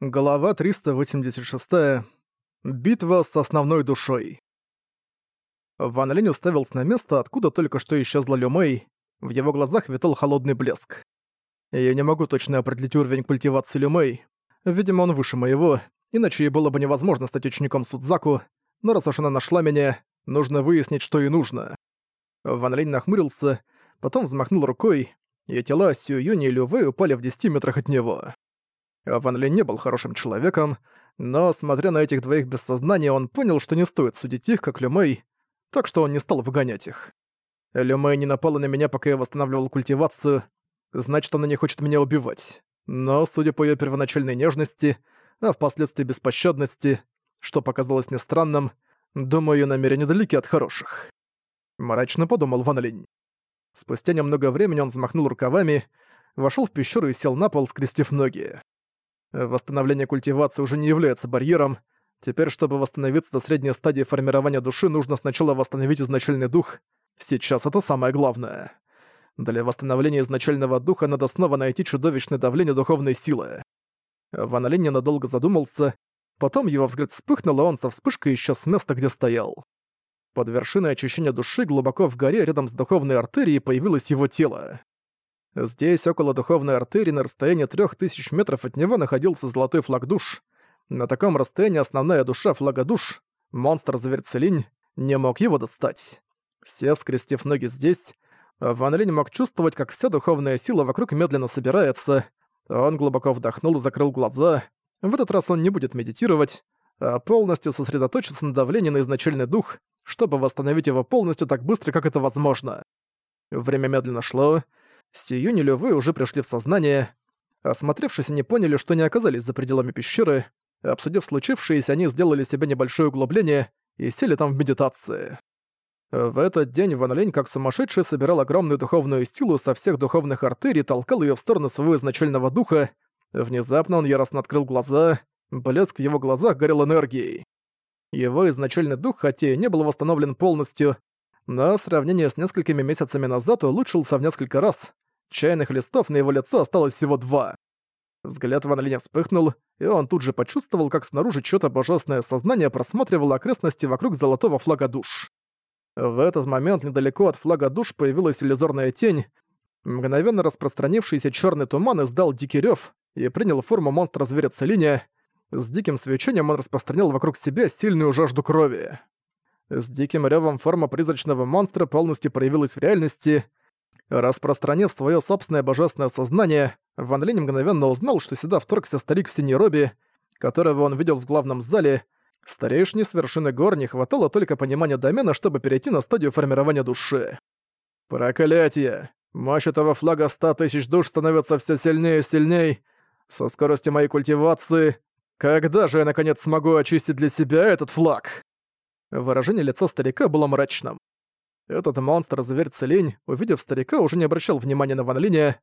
Глава 386. Битва с основной душой. Ван Линь уставился на место, откуда только что исчезла Лю Мэй. В его глазах витал холодный блеск. Я не могу точно определить уровень культивации Лю Мэй. Видимо, он выше моего, иначе ей было бы невозможно стать учеником Судзаку, но раз уж она нашла меня, нужно выяснить, что ей нужно. Ван Линь нахмурился, потом взмахнул рукой, и тела Сью Юни и Лю Вэй упали в 10 метрах от него. Ван Ли не был хорошим человеком, но, смотря на этих двоих без сознания, он понял, что не стоит судить их, как Люмей, так что он не стал выгонять их. Люмей не напала на меня, пока я восстанавливал культивацию, значит, она не хочет меня убивать. Но, судя по ее первоначальной нежности, а впоследствии беспощадности, что показалось мне странным, думаю, ее намерения далеки от хороших. Мрачно подумал Ван Линь. Спустя немного времени он взмахнул рукавами, вошел в пещеру и сел на пол, скрестив ноги. Восстановление культивации уже не является барьером. Теперь, чтобы восстановиться до средней стадии формирования души, нужно сначала восстановить изначальный дух. Сейчас это самое главное. Для восстановления изначального духа надо снова найти чудовищное давление духовной силы. Ван Линь ненадолго задумался, потом его взгляд вспыхнул, и он со вспышкой исчез с места, где стоял. Под вершиной очищения души глубоко в горе рядом с духовной артерией появилось его тело. Здесь, около духовной артерии, на расстоянии трех тысяч метров от него находился золотой флаг душ. На таком расстоянии основная душа флага душ, монстр-зверь Целинь, не мог его достать. Сев, скрестив ноги здесь, Ван Линь мог чувствовать, как вся духовная сила вокруг медленно собирается. Он глубоко вдохнул и закрыл глаза. В этот раз он не будет медитировать, а полностью сосредоточиться на давлении на изначальный дух, чтобы восстановить его полностью так быстро, как это возможно. Время медленно шло, Сиюнь и Лёвы уже пришли в сознание. Осмотревшись, они поняли, что не оказались за пределами пещеры. Обсудив случившееся, они сделали себе небольшое углубление и сели там в медитации. В этот день Ван Лень, как сумасшедший, собирал огромную духовную силу со всех духовных артерий и толкал ее в сторону своего изначального духа. Внезапно он яростно открыл глаза, блеск в его глазах горел энергией. Его изначальный дух, хотя и не был восстановлен полностью, но в сравнении с несколькими месяцами назад улучшился в несколько раз. Чайных листов на его лицо осталось всего два. Взгляд Ван Линя вспыхнул, и он тут же почувствовал, как снаружи чьё-то божественное сознание просматривало окрестности вокруг золотого флага душ. В этот момент недалеко от флага душ появилась иллюзорная тень. Мгновенно распространившийся чёрный туман издал дикий рёв и принял форму монстра-зверя Целиния. С диким свечением он распространял вокруг себя сильную жажду крови. С диким рёвом форма призрачного монстра полностью проявилась в реальности — Распространив свое собственное божественное сознание, Ван Линь мгновенно узнал, что сюда вторгся старик в синей робе, которого он видел в главном зале. Старейшине с вершины гор не хватало только понимания домена, чтобы перейти на стадию формирования души. Проклятие! Мощь этого флага ста тысяч душ становится все сильнее и сильнее. Со скоростью моей культивации... Когда же я наконец смогу очистить для себя этот флаг? Выражение лица старика было мрачным. Этот монстр-зверь Целень, увидев старика, уже не обращал внимания на Ван Линя.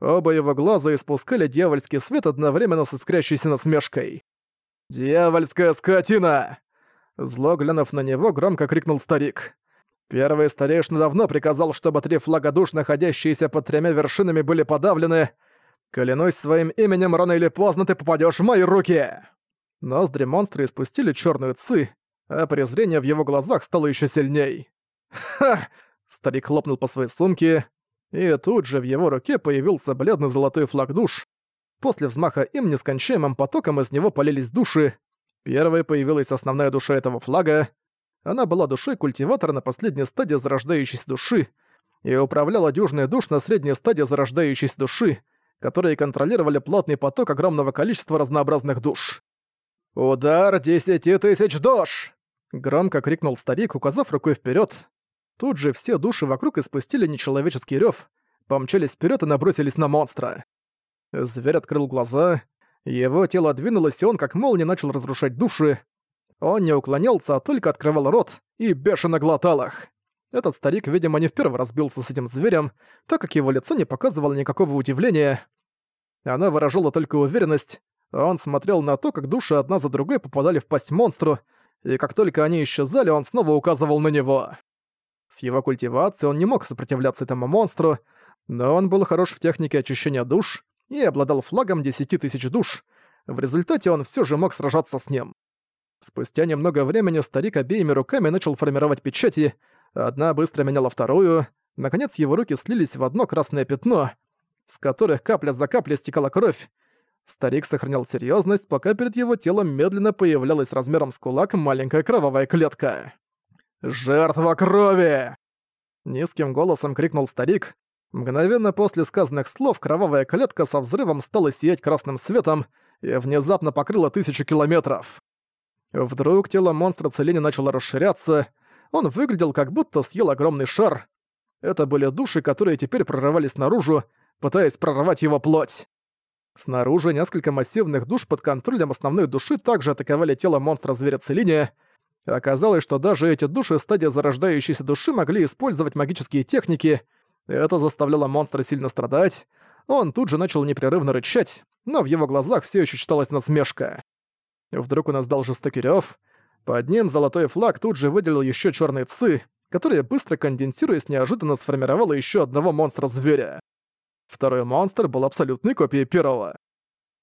Оба его глаза испускали дьявольский свет одновременно с искрящейся насмешкой. «Дьявольская скотина!» Зло глянув на него, громко крикнул старик. «Первый старейшина давно приказал, чтобы три флага душ, находящиеся под тремя вершинами, были подавлены. Клянусь своим именем, рано или поздно ты попадешь в мои руки!» Ноздри монстра испустили черную ци, а презрение в его глазах стало еще сильней. «Ха!» Старик хлопнул по своей сумке, и тут же в его руке появился бледный золотой флаг душ. После взмаха им нескончаемым потоком из него полились души. Первой появилась основная душа этого флага. Она была душой культиватора на последней стадии зарождающейся души и управляла дюжной душ на средней стадии зарождающейся души, которые контролировали плотный поток огромного количества разнообразных душ. «Удар десяти тысяч душ!» Громко крикнул старик, указав рукой вперед. Тут же все души вокруг испустили нечеловеческий рев, помчались вперед и набросились на монстра. Зверь открыл глаза, его тело двинулось, и он как молния начал разрушать души. Он не уклонялся, а только открывал рот и бешено глотал их. Этот старик, видимо, не в первый раз бился с этим зверем, так как его лицо не показывало никакого удивления. Она выражала только уверенность, он смотрел на то, как души одна за другой попадали в пасть монстру, и как только они исчезали, он снова указывал на него. С его культивацией он не мог сопротивляться этому монстру, но он был хорош в технике очищения душ и обладал флагом десяти тысяч душ, в результате он все же мог сражаться с ним. Спустя немного времени старик обеими руками начал формировать печати, одна быстро меняла вторую, наконец его руки слились в одно красное пятно, с которых капля за каплей стекала кровь. Старик сохранял серьезность, пока перед его телом медленно появлялась размером с кулак маленькая кровавая клетка. «Жертва крови!» Низким голосом крикнул старик. Мгновенно после сказанных слов кровавая клетка со взрывом стала сиять красным светом и внезапно покрыла тысячу километров. Вдруг тело монстра Целини начало расширяться, он выглядел как будто съел огромный шар. Это были души, которые теперь прорывались наружу, пытаясь прорвать его плоть. Снаружи несколько массивных душ под контролем основной души также атаковали тело монстра-зверя Целиния. Оказалось, что даже эти души стадия зарождающейся души могли использовать магические техники. Это заставляло монстра сильно страдать. Он тут же начал непрерывно рычать, но в его глазах все еще читалась насмешка. Вдруг он издал жестокий рёв. Под ним золотой флаг тут же выделил еще черные цы, которые быстро конденсируясь неожиданно сформировало еще одного монстра-зверя. Второй монстр был абсолютной копией первого.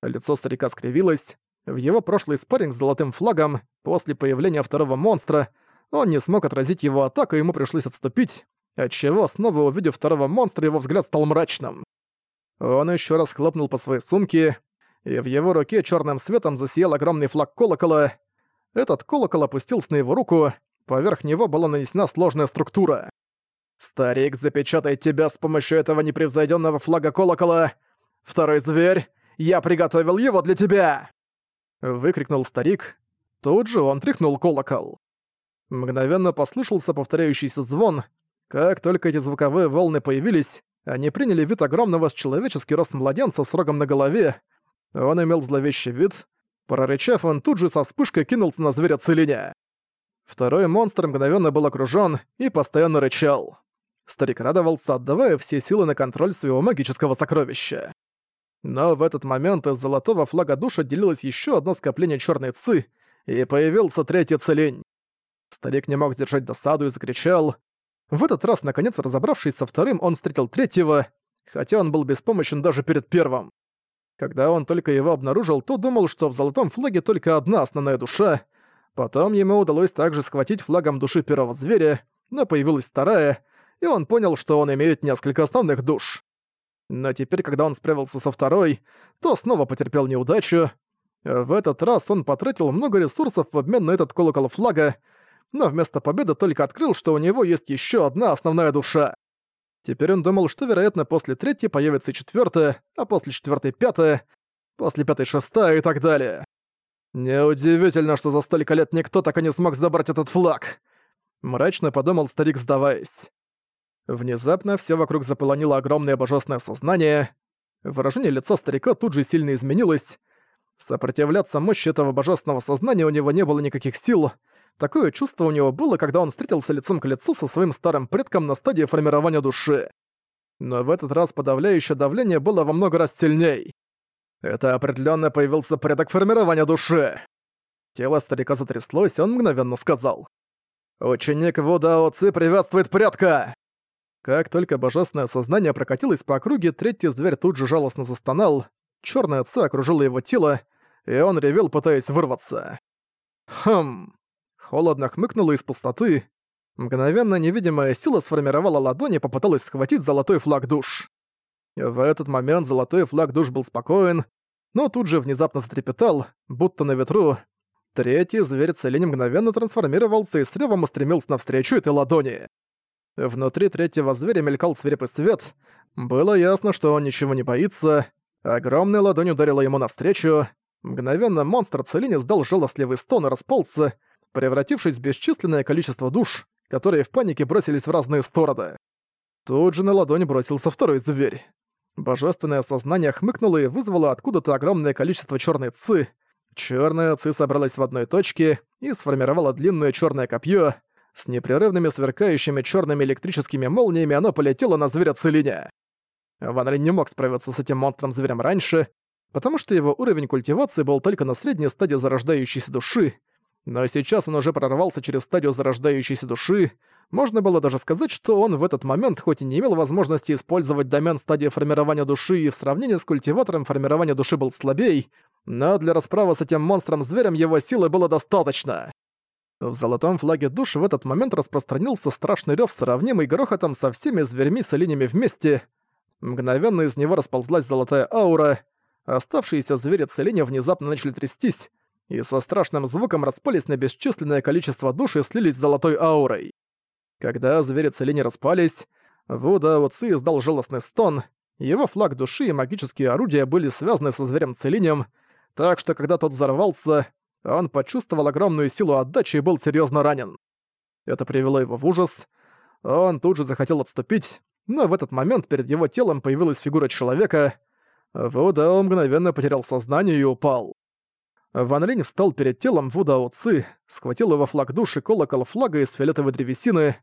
Лицо старика скривилось. В его прошлый спарринг с золотым флагом, после появления второго монстра, он не смог отразить его атаку, ему пришлось отступить, отчего, снова увидев второго монстра, его взгляд стал мрачным. Он еще раз хлопнул по своей сумке, и в его руке черным светом засиял огромный флаг колокола. Этот колокол опустился на его руку, поверх него была нанесена сложная структура. «Старик запечатает тебя с помощью этого непревзойденного флага колокола! Второй зверь, я приготовил его для тебя!» Выкрикнул старик. Тут же он тряхнул колокол. Мгновенно послышался повторяющийся звон. Как только эти звуковые волны появились, они приняли вид огромного с человеческий рост младенца с рогом на голове, он имел зловещий вид. Прорычав, он тут же со вспышкой кинулся на зверя целиня. Второй монстр мгновенно был окружён и постоянно рычал. Старик радовался, отдавая все силы на контроль своего магического сокровища. Но в этот момент из золотого флага душ отделилось ещё одно скопление чёрной ци, и появился третий целень. Старик не мог сдержать досаду и закричал. В этот раз, наконец разобравшись со вторым, он встретил третьего, хотя он был беспомощен даже перед первым. Когда он только его обнаружил, то думал, что в золотом флаге только одна основная душа. Потом ему удалось также схватить флагом души первого зверя, но появилась вторая, и он понял, что он имеет несколько основных душ. Но теперь, когда он справился со второй, то снова потерпел неудачу. В этот раз он потратил много ресурсов в обмен на этот колокол флага, но вместо победы только открыл, что у него есть еще одна основная душа. Теперь он думал, что, вероятно, после третьей появится и четвёртая, а после четвёртой пятая, после пятой шестая и так далее. Неудивительно, что за столько лет никто так и не смог забрать этот флаг. Мрачно подумал старик, сдаваясь. Внезапно все вокруг заполонило огромное божественное сознание. Выражение лица старика тут же сильно изменилось. Сопротивляться мощи этого божественного сознания у него не было никаких сил, Такое чувство у него было, когда он встретился лицом к лицу со своим старым предком на стадии формирования души. Но в этот раз подавляющее давление было во много раз сильней. Это определенно появился порядок формирования души. Тело старика затряслось, он мгновенно сказал. «Ученик Вудао Ци приветствует предка!» Как только божественное сознание прокатилось по округе, третий зверь тут же жалостно застонал, черное Ци окружило его тело, и он ревел, пытаясь вырваться. Хм холодно хмыкнула из пустоты. Мгновенно невидимая сила сформировала ладони и попыталась схватить золотой флаг душ. В этот момент золотой флаг душ был спокоен, но тут же внезапно затрепетал, будто на ветру. Третий зверь целень мгновенно трансформировался и с ревом устремился навстречу этой ладони. Внутри третьего зверя мелькал свирепый свет. Было ясно, что он ничего не боится. Огромная ладонь ударила ему навстречу. Мгновенно монстр Целини сдал жалостливый стон и расползся, превратившись в бесчисленное количество душ, которые в панике бросились в разные стороны. Тут же на ладонь бросился второй зверь. Божественное сознание хмыкнуло и вызвало откуда-то огромное количество черной ци. Черная ци собралась в одной точке и сформировала длинное черное копье. С непрерывными сверкающими черными электрическими молниями оно полетело на зверя Целиня. Ван Рин не мог справиться с этим монстром-зверем раньше, потому что его уровень культивации был только на средней стадии зарождающейся души, но сейчас он уже прорвался через стадию зарождающейся души. Можно было даже сказать, что он в этот момент хоть и не имел возможности использовать домен стадии формирования души и в сравнении с культиватором формирования души был слабей, но для расправы с этим монстром-зверем его силы было достаточно. В золотом флаге душ в этот момент распространился страшный рёв, сравнимый грохотом со всеми зверьми с оленями вместе. Мгновенно из него расползлась золотая аура, оставшиеся звери целения внезапно начали трястись, и со страшным звуком распались на бесчисленное количество душ и слились с золотой аурой. Когда звери целения распались, Вуда Уци издал жалостный стон, его флаг души и магические орудия были связаны со зверем целением, так что когда тот взорвался, он почувствовал огромную силу отдачи и был серьезно ранен. Это привело его в ужас. Он тут же захотел отступить, но в этот момент перед его телом появилась фигура человека. Вудао мгновенно потерял сознание и упал. Ван Линь встал перед телом Вудао Ци, схватил его флаг души колокол флага из фиолетовой древесины.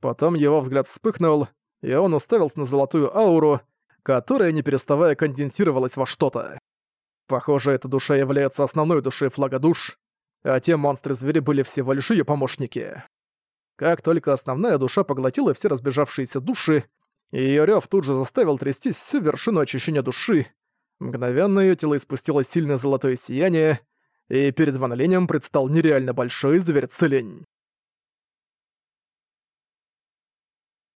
Потом его взгляд вспыхнул, и он уставился на золотую ауру, которая, не переставая, конденсировалась во что-то. Похоже, эта душа является основной душой флага душ, а те монстры-звери были всего лишь её помощники. Как только основная душа поглотила все разбежавшиеся души, её рёв тут же заставил трястись всю вершину очищения души, мгновенно её тело испустило сильное золотое сияние, и перед Ван Линем предстал нереально большой зверь-целень.